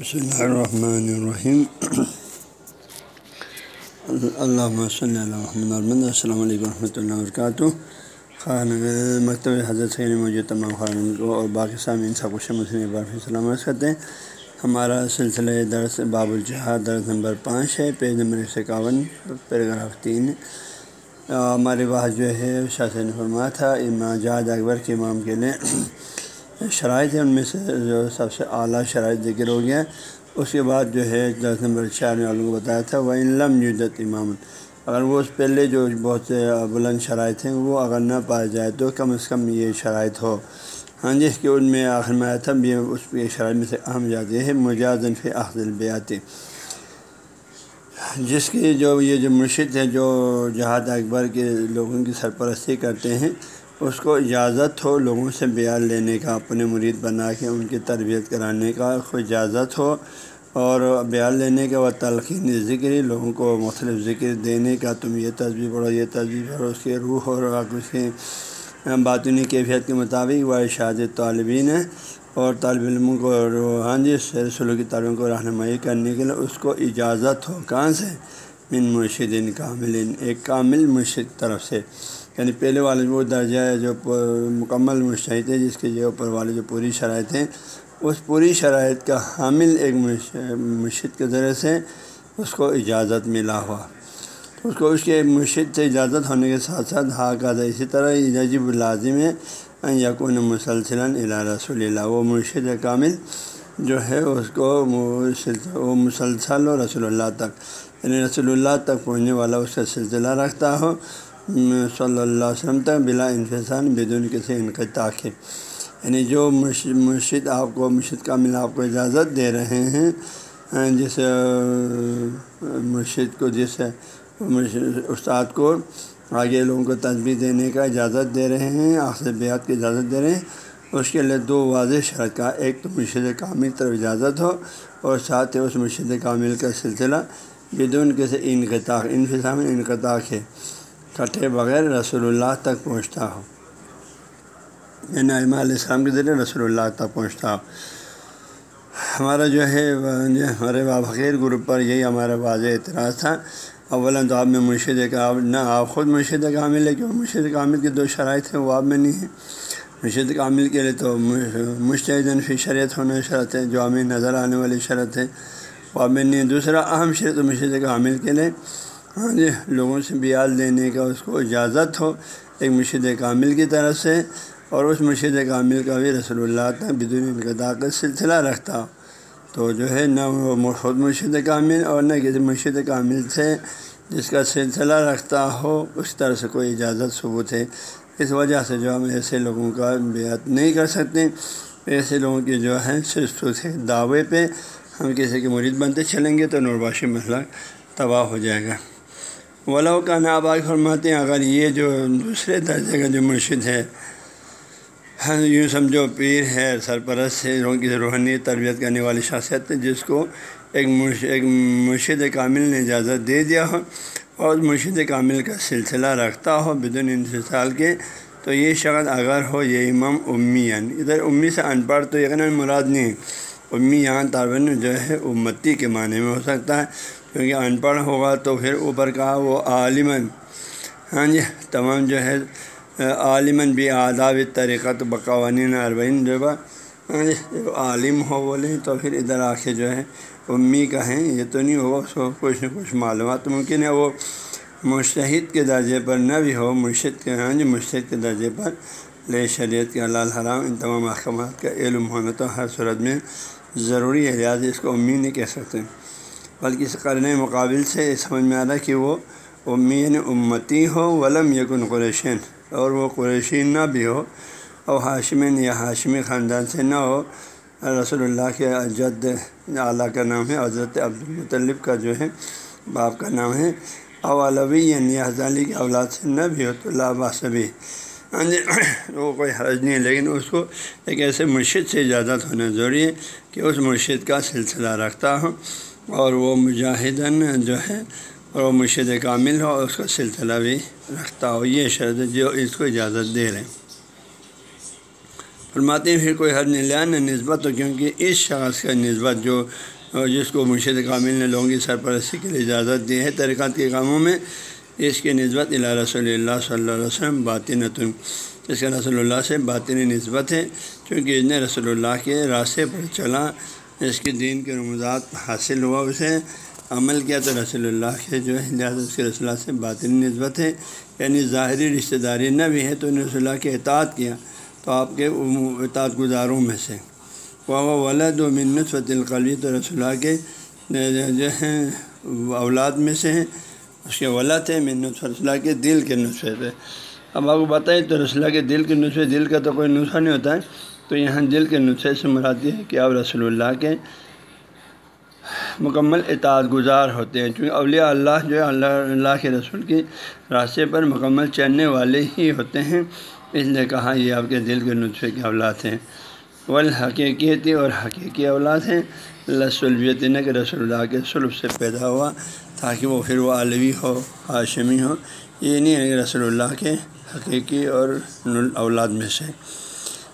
بسم اللہ الرحمن الرحیم اللہ صلی اللہ محمد السلام علیکم ورحمۃ اللہ وبرکاتہ خان مکتب حضرت سین مجھے تمام خان کو اور باقی سامعین سب کچھ مسلم بارفی سلامت کرتے ہیں ہمارا سلسلہ درس باب الجہاد درس نمبر پانچ ہے. پیج نمبر ایک سو اکاون پیراگراف تین. ہمارے پاس جو ہے شاثن فرما تھا، امام جہاد اکبر کے امام کے لیے. شرائط ہیں، ان میں سے جو سب سے اعلیٰ شرائط ذکر ہو گیا اس کے بعد جو ہے، دس نمبر چار میں والوں کو بتایا تھا وہ علم یوجت امام اگر وہ اس پہلے جو بہت سے بلند شرائط ہیں، وہ اگر نہ پایا جائے تو کم از کم یہ شرائط ہو۔ ہاں جی اس کے ان میں آخر میں آیا تھا بھی اس پہ شرائط میں سے اہم جاتی ہے، مجازن فی اخذ بیاتی جس کی جو یہ جو مرشد ہے جو جہاد اکبر کے لوگوں کی سرپرستی کرتے ہیں اس کو اجازت ہو لوگوں سے بیان لینے کا، اپنے مرید بنا کے ان کی تربیت کرانے کا کوئی اجازت ہو اور بیان لینے کا وہ تلقین ذکر، لوگوں کو مختلف ذکر دینے کا، تم یہ تصویر پڑھو، یہ تصویر پڑھو، اس کے روح اور اس کے باطنی کیفیت کے مطابق وہ اشاعت طالبین ہے اور طالب علموں کو ہاں جی سیر سلوکی تعلیم کو رہنمائی کرنے کے لیے اس کو اجازت ہو، کہاں سے؟ من مرشد کامل ایک کامل مرشد طرف سے۔ یعنی پہلے والے وہ درجہ ہے، جو مکمل مشاہد ہے، جس کے جو اوپر والے جو پوری شرائط ہیں، اس پوری شرائط کا حامل ایک مرشد کے ذریعے سے اس کو اجازت ملا ہوا۔ اس کو اس کے مرشد سے اجازت ہونے کے ساتھ ساتھ ہا کا اسی طرح یجب لازم ہے یقون مسلسل الا رسول اللہ۔ وہ مرشد کامل جو ہے، اس کو وہ مسلسل ہو رسول اللہ تک یعنی رسول اللہ تک پہنچنے والا اس کا سلسلہ رکھتا ہو۔ صلی اللہ علیہ وسلم تک بلا انفسان بدون کسی انقطاع کے۔ یعنی جو مرشد آپ کو، مرشد کا ملا آپ کو اجازت دے رہے ہیں جس مرشد کو جس استاد کو آگے لوگوں کو تصویر دینے کا اجازت دے رہے ہیں آخر بیات کی اجازت دے رہے ہیں، اس کے لیے دو واضح شرط کا، ایک تو مرشد کامل طرف اجازت ہو اور ساتھ ہی اس مرشد کامل کا سلسلہ بدون کسی انقطاع انفسام انقطاع ہے کٹے بغیر رسول اللہ تک پہنچتا ہو یعنی علیہ السلام کے ذریعے رسول اللہ تک پہنچتا ہو ہمارا جو ہے، ہمارے بابقیر گروپ پر یہی ہمارا واضح اعتراض تھا۔ اولا تو آپ میں مرشد کا نہ آپ خود مرشد کامل ہے کیونکہ مرشد کامل کی دو شرائط ہیں، وہ آپ میں نہیں ہے مرشد کامل کے لیے تو مشتحدن فی شریعت ہونا شرط ہے، جو ہمیں نظر آنے والی شرط ہے، وہ آپ میں نہیں ہے دوسرا اہم شرط مرشد کامل کے لیے ہاں جی لوگوں سے بیال دینے کا اس کو اجازت ہو، ایک مرشد کامل کی طرف سے، اور اس مرشد کامل کا بھی رسول اللہ تک بدون انقطاع کا سلسلہ رکھتا ہو۔ تو جو ہے، نہ وہ خود مرشد کامل اور نہ کسی مرشد کامل سے جس کا سلسلہ رکھتا ہو، اس طرح سے کوئی اجازت ثبوت ہے۔ اس وجہ سے جو ہم ایسے لوگوں کا بیعت نہیں کر سکتے۔ ایسے لوگوں کی جو ہے صرف دعوے پہ ہم کسی کے مرید بنتے چلیں گے تو نورباشی مسئلہ تباہ ہو جائے گا۔ ولاؤ کا ناباغ فرماتے ہیں، اگر یہ جو دوسرے درجے کا جو مرشد ہے ہاں یوں سمجھو، پیر ہے، سرپرست ہے کی روحانی تربیت کرنے والی شخصیت ہے جس کو ایک مرشد ایک مرشد کامل نے اجازت دے دیا ہو اور مرشد کامل کا سلسلہ رکھتا ہو بدون انفصال کے، تو یہ شخص اگر ہو، یہ امام امی یعنی ادھر امی سے ان پڑھ تو یقیناً مراد نہیں امی یہاں طالب جو ہے، امتی کے معنی میں ہو سکتا ہے۔ کیونکہ ان پڑھ ہوگا تو پھر اوپر کہا وہ عالمن ہاں جی تمام جو ہے عالمن بھی آداب طریقہ تو بقوانین عربین جو ہاں جی عالم ہو بولیں تو پھر ادھر آ کے جو ہے امی کہیں یہ تو نہیں ہوگا، اس کو کچھ نہ کچھ معلومات ممکن ہے، وہ مشتحد کے درجے پر نہ بھی ہو، مرشد کے ہاں جی مشتحد کے درجے پر لے شریعت کے اللہ حرام، ان تمام احکامات کا علم ہونا تو ہر صورت میں ضروری ہے، لہٰذا اس کو امی نہیں کہہ سکتے۔ بلکہ اس قرن مقابل سے سمجھ میں آ رہا ہے کہ وہ امین امتی ہو، ولم یکن قریشین، اور وہ قریشین نہ بھی ہو، اور ہاشمین یا ہاشمی خاندان سے نہ ہو۔ رسول اللہ کے جد اعلیٰ کا نام ہے، حضرت عبدالمطلب کا جو ہے، باپ کا نام ہے۔ اولوی یعنی حضالی کی اولاد سے نہ بھی ہو، تو لاباسبی ہاں جی وہ کوئی حرج نہیں ہے، لیکن اس کو ایک ایسے مرشد سے اجازت ہونا ضروری ہے کہ اس مرشد کا سلسلہ رکھتا ہوں اور وہ مجاہدن جو ہے اور وہ مرشد کامل ہو، اس کا سلسلہ بھی رکھتا ہو یہ شرط جو اس کو اجازت دے رہے ہیں۔ فرماتے ہیں، پھر کوئی حد نلیان نسبت ہو کیونکہ اس شخص کا نسبت جو، جس کو مرشد کامل نے لوگوں کی سرپرستی کے لیے اجازت دی ہے طریقات کے کاموں میں اس کی نسبت اللہ رسول اللہ صلی اللہ علیہ وسلم باطن اس کا رسول اللہ سے باطنی نسبت ہے، چونکہ اس نے رسول اللہ کے راستے پر چلا۔ اس کے دین کے رمضات حاصل ہوا اسے۔ عمل کیا تو رسول اللہ کے جو ہے لہٰذا اس کے رسول اللہ سے باطنی نسبت ہے یعنی ظاہری رشتہ داری نہ بھی ہے تو انہیں رسول اللہ کے اطاعت کیا، تو آپ کے اطاعت گزاروں میں سے۔ وہ ولد و منت و القلی تو رسول اللہ کے، جو ہیں اولاد میں سے ہیں اس کے ولد ہے منت رسول اللہ کے دل کے نسخے پہ۔ اب آپ کو بتائیں تو رسول اللہ کے دل کے نسخے دل کا تو کوئی نسخہ نہیں ہوتا ہے۔ تو یہاں دل کے نسخے سے مراتی ہے کہ آپ رسول اللہ کے مکمل اطاعت گزار ہوتے ہیں، چونکہ اولیاء اللہ جو ہے اللہ اللہ کے رسول کی راستے پر مکمل چلنے والے ہی ہوتے ہیں۔ اس لیے کہا یہ آپ کے دل کے نسخے کے اولاد ہیں۔ والحقیقیتی اور حقیقی اولاد ہیں۔ لسلویت نے کہ رسول اللہ کے سلب سے پیدا ہوا تاکہ وہ پھر وہ علوی ہو ہاشمی ہو۔ یہ نہیں ہے کہ رسول اللہ کے حقیقی اور اولاد میں سے۔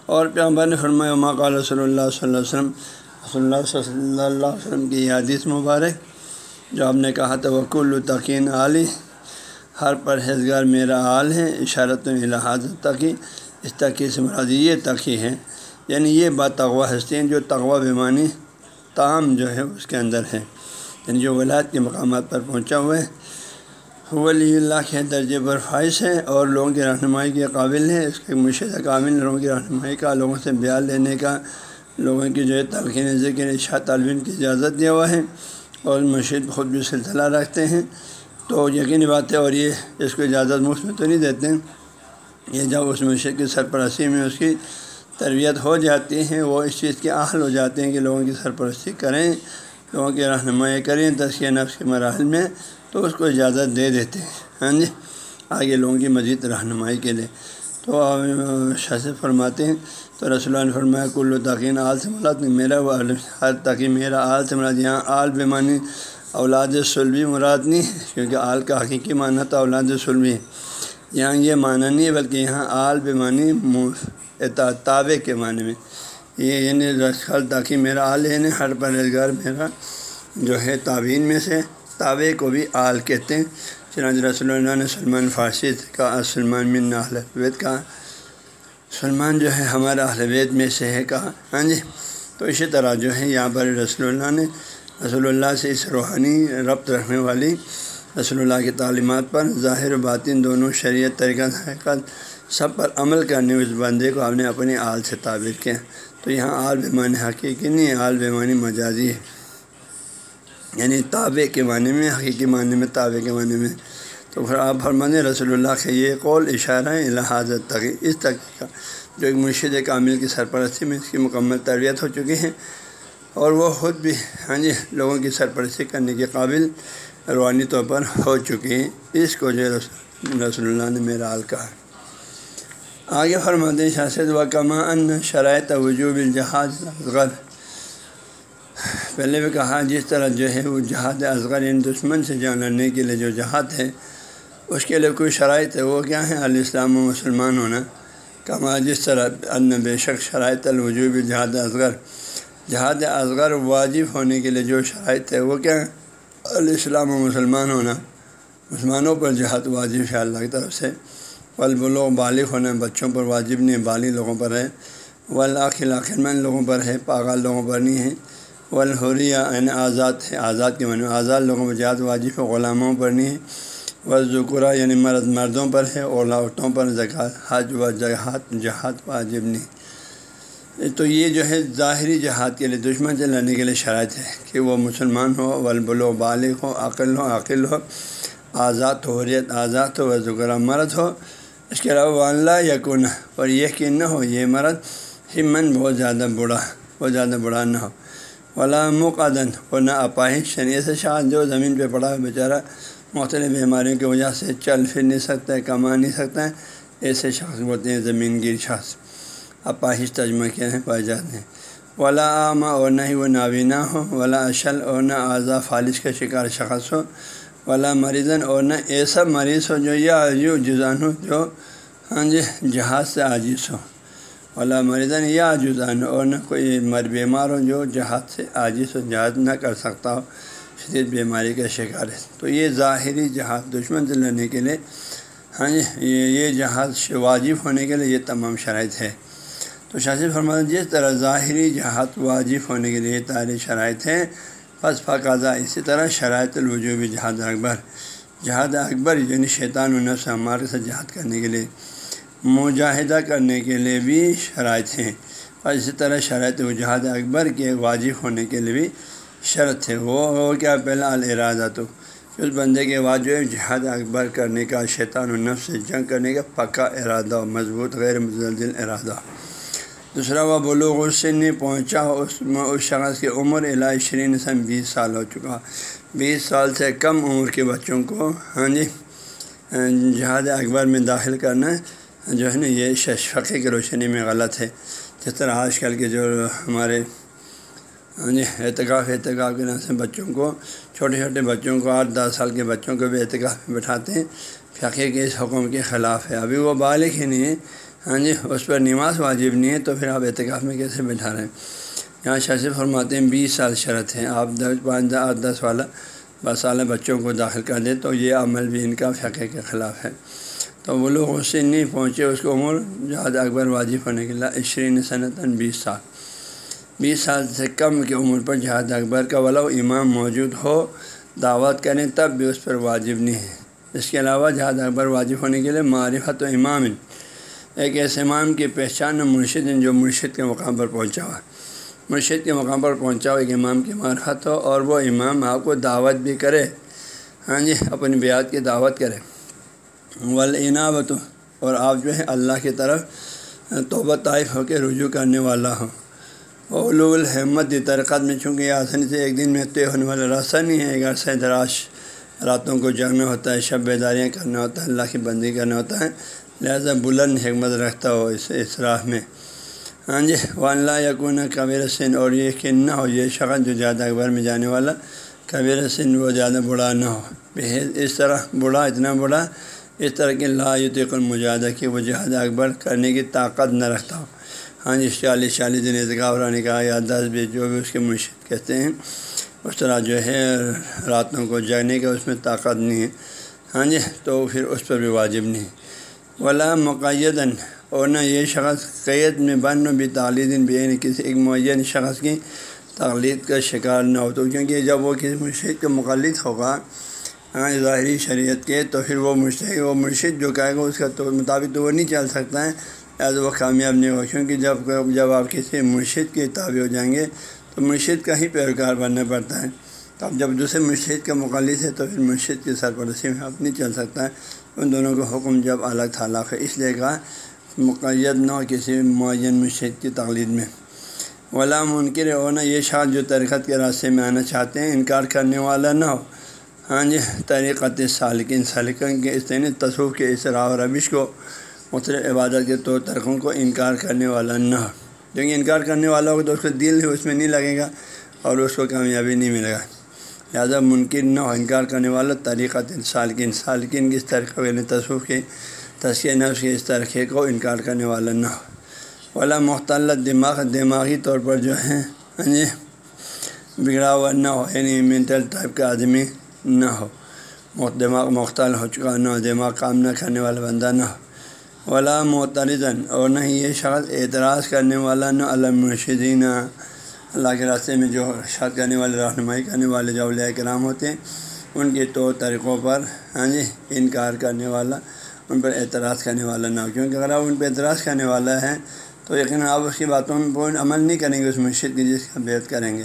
اور پیامبر نے فرمایا ماقا رسول اللہ صلی اللہ علیہ وسلم، رسول اللہ صلی اللہ علیہ وسلم کی حدیث مبارک، جو آپ نے کہا تھا وکل الطقین علی ہر پرہیزگار میرا عال ہے، اشارت الحاظ تقی، اس تقی سے مراد یہ تقی ہے یعنی یہ بات تغوا ہستی ہیں، جو تغوا بیمانی تام جو ہے، اس کے اندر ہے یعنی جو ولاد کے مقامات پر پہنچا ہوا ہے ولی اللہ کے درجے پر فائز ہے اور لوگوں کی رہنمائی کے قابل ہے۔ اس کے مشید کامل لوگوں کی رہنمائی کا، لوگوں سے بیان لینے کا، لوگوں کی جو ہے تلقین ذکر شاہ طالبین کی اجازت دیا ہوا ہے اور مشید خود بھی سلسلہ رکھتے ہیں۔ تو یقینی بات ہے اور یہ اس کو اجازت مفت میں تو نہیں دیتے۔ یہ جب اس مشید کی سرپرستی میں اس کی تربیت ہو جاتی ہے، وہ اس چیز کے اہل ہو جاتے ہیں کہ لوگوں کی سرپرستی کریں۔ لوگوں کی رہنمائی کریں تسکیہ نفس کے مراحل میں تو اس کو اجازت دے دیتے ہیں۔ ہاں جی؟ آگے لوگوں کی مزید رہنمائی کے لیے۔ تو شاذ فرماتے ہیں، تو رسول اللہ نے فرمایا کل و تقین آل سے مراد میرا ہر تقی میرا آل سے مراد یہاں آل بیمانی اولاد سلوی مراد نہیں، کیونکہ آل کا حقیقی معنی تو اولاد سلوی یہاں یہ معنی نہیں ہے بلکہ یہاں آل بیمانی تابع کے معنی میں۔ یہ یعنی رسخل تاکہ میرا آل یعنی ہر پرہزگار میرا جو ہے تعبین میں سے تابع کو بھی آل کہتے ہیں۔ چنانچہ رسول اللہ نے سلمان فارسی کا سلمان بن بیت کا سلمان جو ہے ہمارا بیت میں سے ہے کہا۔ ہاں جی۔ تو اسی طرح جو ہے یہاں پر رسول اللہ نے رسول اللہ سے اس روحانی ربط رکھنے والی رسول اللہ کی تعلیمات پر ظاہر و باطن دونوں شریعت طریقہ حقیقت سب پر عمل کرنے اس بندے کو آپ نے اپنی آل سے تعبیر کیا۔ تو یہاں آل بیمانی حقیقی نہیں آل بیمانی مجازی ہے۔ یعنی تابع کے معنی میں، حقیقی معنی میں، تابع کے معنی میں۔ تو پھر آپ فرمانے رسول اللہ کے یہ قول اشارہ ہے الحاظت تک اس تک کا جو ایک مرشد کامل کی سرپرستی میں اس کی مکمل تربیت ہو چکی ہے۔ اور وہ خود بھی ہاں جی لوگوں کی سرپرستی کرنے کے قابل روحانی طور پر ہو چکی ہیں اس کو جو رسول اللہ نے میرا حال کہا۔ آگے فرماتے شاست و کما ان شرائط وجوب الجہاز غر پہلے بھی کہا، جس طرح جو ہے وہ جہاد اصغر ان دشمن سے جان لڑنے کے لیے جو جہاد ہے، اس کے لیے کوئی شرائط ہے، وہ کیا ہے؟ علیہ السلام و مسلمان ہونا۔ کما جس طرح ان بے شک شرائط الوجوب جہاد اصغر۔ جہاد اصغر واجب ہونے کے لیے جو شرائط ہے، وہ کیا ہے؟ علیہ السلام و مسلمان ہونا۔ مسلمانوں پر جہاد واجب ہے، اللہ کی طرف سے۔ ولبلو بالغ ہونا بچوں پر واجب نہیں بالغ لوگوں پر ہے۔ ولاخل آخر مند لوگوں پر ہے، پاگل لوگوں پر نہیں ہے۔ والحریہ یعنی آزاد ہے، آزاد کے معنی، آزاد لوگوں پر جہاد واجب ہے، غلاموں پر نہیں ہے۔ و ذکرہ یعنی مرد مردوں پر ہے، اور عورتوں پر زکوٰۃ، حج و جہاد جہاد واجب نہیں۔ تو یہ جو ہے، ظاہری جہاد کے لیے، دشمن سے لڑنے کے لیے شرائط ہے کہ وہ مسلمان ہو ولبل و بالغ ہو عقل ہو عقل ہو، آزاد ہو حریت، آزاد ہو و ذکرہ مرد ہو۔ اس کے علاوہ اللہ یقن اور یہ کہ نہ ہو یہ مرد ہمن بہت زیادہ بڑا، بہت زیادہ بڑا نہ ہو۔ ولا مقدن اور نہ اپاہش یعنی ایسے شاہ جو زمین پہ پڑا ہے بیچارہ۔ مختلف بیماریوں کی وجہ سے چل پھر نہیں سکتا ہے، کما نہیں سکتا ہے۔ ایسے شخص بولتے ہیں زمین گیر شخص۔ اپاہش تجمہ کیا ہیں پائے جاتے ہیں۔ ولا عامہ، اور نہ ہی وہ نابینا ہو۔ ولا اشل، اور نہ اعضا فالش کا شکار شخص ہو۔ ولا مریضن اور نہ ایسا مریض ہو جو یا عجیب جزان ہو جو ہاں جی جہاز سے عاجز ہو۔ ولا مریضن یا جزان اور نہ کوئی مر بیمار ہو جو جہاد سے عاجز و جہاد نہ کر سکتا ہو، شدید بیماری کا شکار ہے۔ تو یہ ظاہری جہاد دشمن سے لڑنے کے لیے ہاں جی یہ جہاز واجب ہونے کے لیے یہ تمام شرائط ہے۔ تو شاذ فرما جس طرح ظاہری جہاد واجب ہونے کے لیے تاریخ شرائط ہے بس فقاضہ اسی طرح شرائط الوجوبی جہاد اکبر۔ جہاد اکبر یعنی شیطان النفس ہمارے ساتھ جہاد کرنے کے لیے، مجاہدہ کرنے کے لیے بھی شرائط ہیں۔ اور اسی طرح شرائط و جہاد اکبر کے واجب ہونے کے لیے بھی شرط ہے۔ وہ ہو کیا پہلا الرادہ تو؟ اس بندے کے واجب جہاد اکبر کرنے کا، شیطان النفس سے جنگ کرنے کا پکا ارادہ مضبوط، غیر مزلزل ارادہ۔ دوسرا وہ بلوغ السن نے پہنچا اس اس شخص کی عمر شرین سم بیس سال ہو چکا۔ بیس سال سے کم عمر کے بچوں کو ہاں جی جہاد اکبر میں داخل کرنا جو ہے نا، یہ شفقے کی روشنی میں غلط ہے۔ جس طرح آج کل کے جو ہمارے ہاں جی اعتکاف اعتکاف کے نام سے بچوں کو، چھوٹے چھوٹے بچوں کو آٹھ دس سال کے بچوں کو بھی اعتکاف میں بٹھاتے ہیں۔ فقے کے اس حکم کے خلاف ہے۔ ابھی وہ بالغ ہی نہیں ہے۔ ہاں جی اس پر نماز واجب نہیں ہے تو پھر آپ اعتکاف میں کیسے بیٹھا رہے ہیں؟ یہاں شاش فرماتے ہیں، بیس سال شرط ہیں، آپ دس، پانچ آٹھ، دس والا بس سال بچوں کو داخل کر دیں تو یہ عمل بھی ان کا فقے کے خلاف ہے۔ تو وہ لوگ اس سے نہیں پہنچے، اس کو عمر جہاد اکبر واجب ہونے کے لیے عشرین صنعتاً بیس سال۔ بیس سال سے کم کی عمر پر جہاد اکبر کا والا امام موجود ہو، دعوت کریں تب بھی اس پر واجب نہیں ہے۔ اس کے علاوہ جہاد اکبر واجب ہونے کے لیے معرفت و امام ایک ایسے امام کی پہچان مرشد ہیں جو مرشد کے مقام پر پہنچا ہوا مرشد کے مقام پر پہنچا ہوا ایک امام کی معرفت ہو اور وہ امام آپ کو دعوت بھی کرے۔ ہاں جی اپنی بیات کی دعوت کرے۔ ولعنابت اور آپ جو ہے اللہ کی طرف توبہ طائف ہو کے رجوع کرنے والا ہوں اولو الحمد ترقت میں چونکہ یہ آسانی سے ایک دن میں طے ہونے والا راستہ نہیں ہے، ایک عرصہ دراش راتوں کو جگنا ہوتا ہے، شب بیداریاں کرنا ہوتا ہے، اللہ کی بندی کرنا ہوتا ہے۔ لہذا بلند حکمت رکھتا ہو اس اس راہ میں۔ ہاں جی اللہ یقون کبیر سن، اور یہ کہ نہ ہو، یہ شخص جو زیادہ اکبر میں جانے والا، کبیر سن وہ زیادہ بڑا نہ ہو۔ اس طرح بڑا، اتنا بڑا، اس طرح کی لا یتق المجادہ کی وہ جہاد اکبر کرنے کی طاقت نہ رکھتا ہو۔ ہاں جی چالیس چالیس دن اعتکاف رہنے کا یا دس بھی جو بھی اس کے مرشد کہتے ہیں، اس طرح جو ہے راتوں کو جانے کا اس میں طاقت نہیں ہے۔ ہاں جی تو پھر اس پر بھی واجب نہیں۔ ولا مقیدن، اور نہ یہ شخص قید میں بن بھی تعلیم بھی یعنی کسی ایک معین شخص کی تقلید کا شکار نہ ہو تو کیونکہ جب وہ کسی مرشد کے مقلد ہوگا ہاں، ظاہری شریعت کے، تو پھر وہ مرشد وہ مرشد جو کہے گا، اس کا تو مطابق تو وہ نہیں چل سکتا ہے لہٰذا وہ کامیاب نہیں ہوگا، کیونکہ جب جب آپ کسی مرشد کے تابع ہو جائیں گے، تو مرشد کا ہی پیروکار بننا پڑتا ہے۔ تو اب جب دوسرے مرشد کا مقلد ہے تو پھر مرشد کی سرپرستی میں اب نہیں چل سکتا۔ ہے ان دونوں کا حکم جب الگ تھا ہے اس لیے کہا مقید نہ ہو کسی معین مشید کی تقلید میں۔ ولا منکر ہونا یہ شاد جو ترقت کے راستے میں آنا چاہتے ہیں، انکار کرنے والا نہ ہو۔ ہاں جی طریقت سالکن سالکن کے اس طرح تصوف کے اس راہ و روش کو مختلف عبادت کے طور طریقوں کو انکار کرنے والا نہ ہو۔ کیونکہ انکار کرنے والا ہوگا تو اس کا دل اس میں نہیں لگے گا اور اس کو کامیابی نہیں ملے گا۔ لہٰذا ممکن نہ ہو، انکار کرنے والا طریقہ سالکن سالکن کی اس طریقے یعنی تصوف کے تشکیل نفس کے اس طریقے کو انکار کرنے والا نہ ہو۔ والا مختلط دماغ، دماغی طور پر جو ہے یعنی جی بگڑا ہوا نہ ہو یعنی مینٹل ٹائپ کا آدمی نہ ہو۔ دماغ مختلف ہو چکا نہ ہو، دماغ کام نہ کرنے والا بندہ نہ ہو۔ ولا معترضن اور نہ ہی یہ شخص اعتراض کرنے والا نہ، علم مرشدینہ اللہ کے راستے میں جو شاد کرنے والے، رہنمائی کرنے والے جو اولیاء کرام ہوتے ہیں، ان کے طور طریقوں پر ہاں جی انکار کرنے والا، ان پر اعتراض کرنے والا نہ ہو۔ کیونکہ اگر آپ ان پہ اعتراض کرنے والا ہے تو یقیناً آپ اس کی باتوں میں عمل نہیں کریں گے، اس مرشد کی جس کا بیت کریں گے۔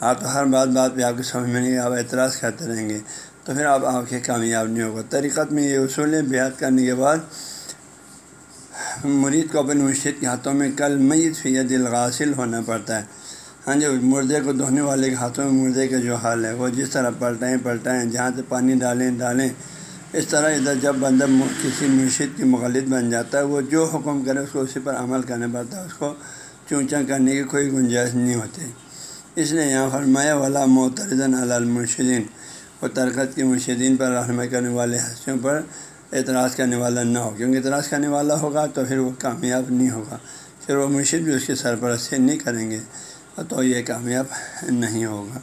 آپ تو ہر بات بات پہ آپ کو سمجھ میں نہیں آپ اعتراض کرتے رہیں گے۔ تو پھر آپ آپ کے کامیاب نہیں ہوگا۔ طریقت میں یہ اصول ہے بیعت کرنے کے بعد مرید کو اپنے مرشد کے ہاتھوں میں کل میت فی دل غاصل ہونا پڑتا ہے۔ ہاں جی مردے کو دھونے والے کے ہاتھوں میں مردے کا جو حال ہے، وہ جس طرح پلٹائیں پلٹائیں، جہاں سے پانی ڈالیں ڈالیں، اس طرح ادھر جب بندہ کسی مرشد کی مغلد بن جاتا ہے، وہ جو حکم کرے، اس کو اسی پر عمل کرنا پڑتا ہے، اس کو چونچا کرنے کی کوئی گنجائش نہیں ہوتی۔ اس لیے یہاں فرمایا والا محترزن المرشدین وہ ترکت کے مرشدین پر رہنمائی کرنے والے حصوں پر اعتراض کرنے والا نہ ہو، کیونکہ اعتراض کرنے والا ہوگا تو پھر وہ کامیاب نہیں ہوگا۔ پھر وہ مرشد بھی اس کی سرپرستی نہیں کریں گے۔ تو یہ کامیاب نہیں ہوگا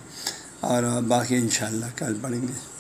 اور باقی انشاءاللہ کل پڑھیں گے۔